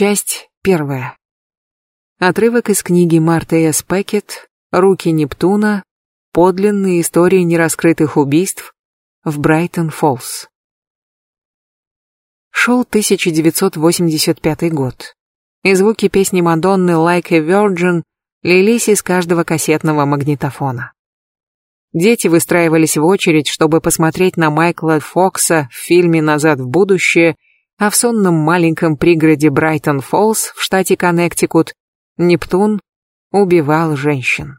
Часть первая. Отрывок из книги Марты С. Пекет «Руки Нептуна. Подлинные истории нераскрытых убийств в Брайтон-Фоллс». Шел 1985 год, и звуки песни Мадонны «Like a Virgin» лились из каждого кассетного магнитофона. Дети выстраивались в очередь, чтобы посмотреть на Майкла Фокса в фильме «Назад в будущее», а в сонном маленьком пригороде Брайтон-Фоллс в штате Коннектикут Нептун убивал женщин.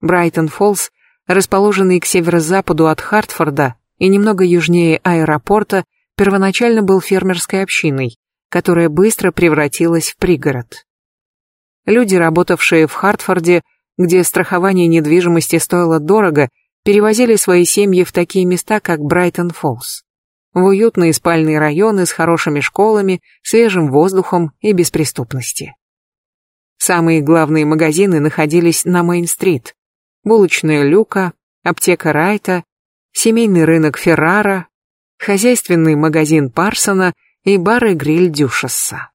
Брайтон-Фоллс, расположенный к северо-западу от Хартфорда и немного южнее аэропорта, первоначально был фермерской общиной, которая быстро превратилась в пригород. Люди, работавшие в Хартфорде, где страхование недвижимости стоило дорого, перевозили свои семьи в такие места, как Брайтон-Фоллс в уютные спальные районы с хорошими школами, свежим воздухом и без преступности. Самые главные магазины находились на Мейн-стрит. Булочная Люка, аптека Райта, семейный рынок Феррара, хозяйственный магазин Парсона и бар и гриль Дюшесса.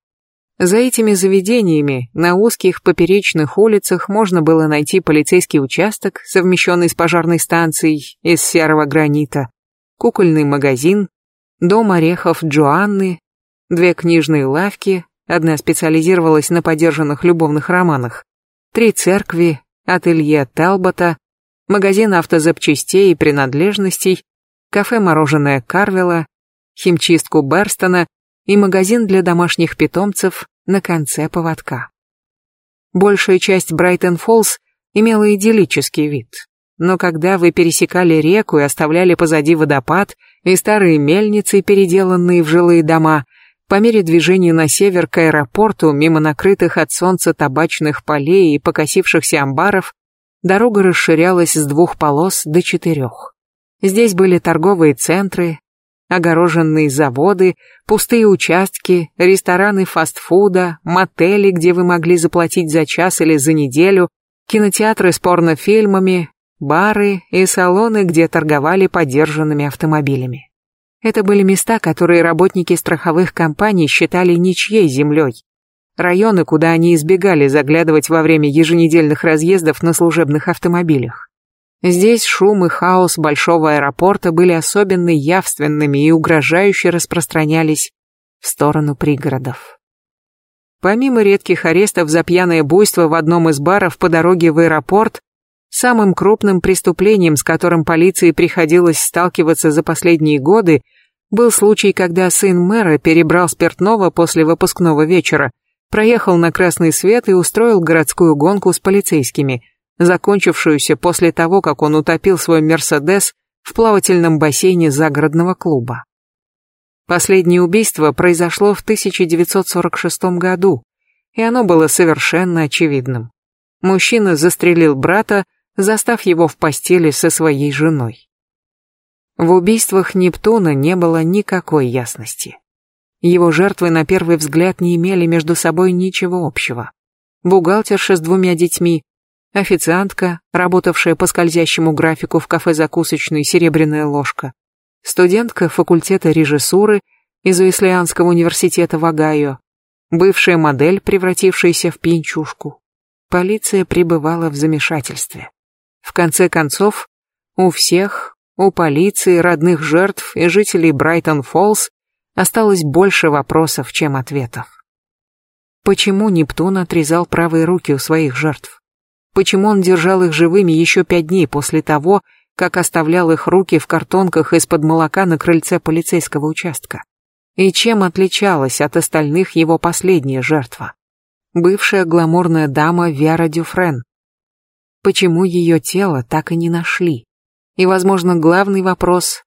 За этими заведениями на узких поперечных улицах можно было найти полицейский участок, совмещенный с пожарной станцией из серого гранита, кукольный магазин, дом орехов Джоанны, две книжные лавки, одна специализировалась на подержанных любовных романах, три церкви, ателье Талбота, магазин автозапчастей и принадлежностей, кафе-мороженое Карвела, химчистку Берстона и магазин для домашних питомцев на конце поводка. Большая часть Брайтон-Фоллс имела идиллический вид. Но когда вы пересекали реку и оставляли позади водопад и старые мельницы, переделанные в жилые дома, по мере движения на север к аэропорту, мимо накрытых от солнца табачных полей и покосившихся амбаров, дорога расширялась с двух полос до четырех. Здесь были торговые центры, огороженные заводы, пустые участки, рестораны фастфуда, мотели, где вы могли заплатить за час или за неделю, кинотеатры с порнофильмами, бары и салоны, где торговали подержанными автомобилями. Это были места, которые работники страховых компаний считали ничьей землей. Районы, куда они избегали заглядывать во время еженедельных разъездов на служебных автомобилях. Здесь шум и хаос большого аэропорта были особенно явственными и угрожающе распространялись в сторону пригородов. Помимо редких арестов за пьяное буйство в одном из баров по дороге в аэропорт, Самым крупным преступлением, с которым полиции приходилось сталкиваться за последние годы, был случай, когда сын мэра перебрал спиртного после выпускного вечера, проехал на красный свет и устроил городскую гонку с полицейскими, закончившуюся после того, как он утопил свой «Мерседес» в плавательном бассейне загородного клуба. Последнее убийство произошло в 1946 году, и оно было совершенно очевидным. Мужчина застрелил брата, застав его в постели со своей женой. В убийствах Нептуна не было никакой ясности. Его жертвы на первый взгляд не имели между собой ничего общего. Бухгалтерша с двумя детьми, официантка, работавшая по скользящему графику в кафе-закусочной «Серебряная ложка», студентка факультета режиссуры из Уэслианского университета в Огайо, бывшая модель, превратившаяся в пьянчушку. Полиция пребывала в замешательстве. В конце концов, у всех, у полиции, родных жертв и жителей Брайтон-Фоллс осталось больше вопросов, чем ответов. Почему Нептун отрезал правые руки у своих жертв? Почему он держал их живыми еще пять дней после того, как оставлял их руки в картонках из-под молока на крыльце полицейского участка? И чем отличалась от остальных его последняя жертва? Бывшая гламурная дама Вера Дюфрен, почему ее тело так и не нашли. И, возможно, главный вопрос,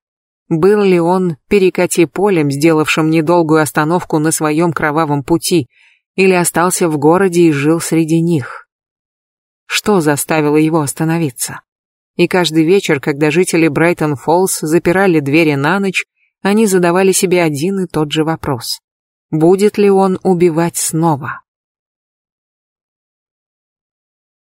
был ли он перекати полем, сделавшим недолгую остановку на своем кровавом пути, или остался в городе и жил среди них? Что заставило его остановиться? И каждый вечер, когда жители Брайтон-Фоллс запирали двери на ночь, они задавали себе один и тот же вопрос. Будет ли он убивать снова?